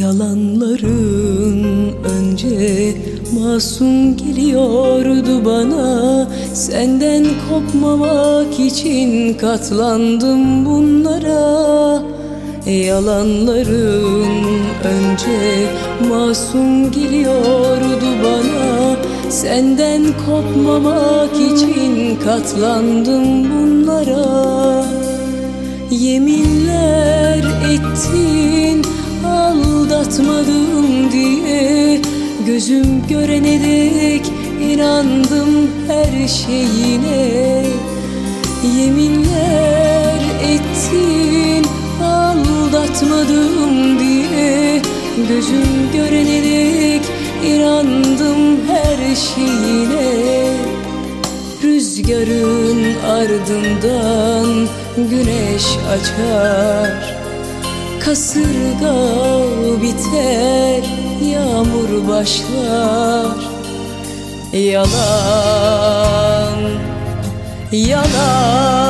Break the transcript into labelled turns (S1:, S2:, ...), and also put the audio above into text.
S1: Yalanların önce masum geliyordu bana. Senden kopmamak için katlandım bunlara. Yalanların önce masum geliyordu bana. Senden kopmamak için katlandım bunlara. Yeminler ettin aldatmadım diye Gözüm görene dek inandım her şeyine. Yeminler ettin aldatmadım diye Gözüm görene dek inandım her şeyine. Rüzgarın ardından güneş açar Kasırga biter, yağmur başlar. Yalan, yalan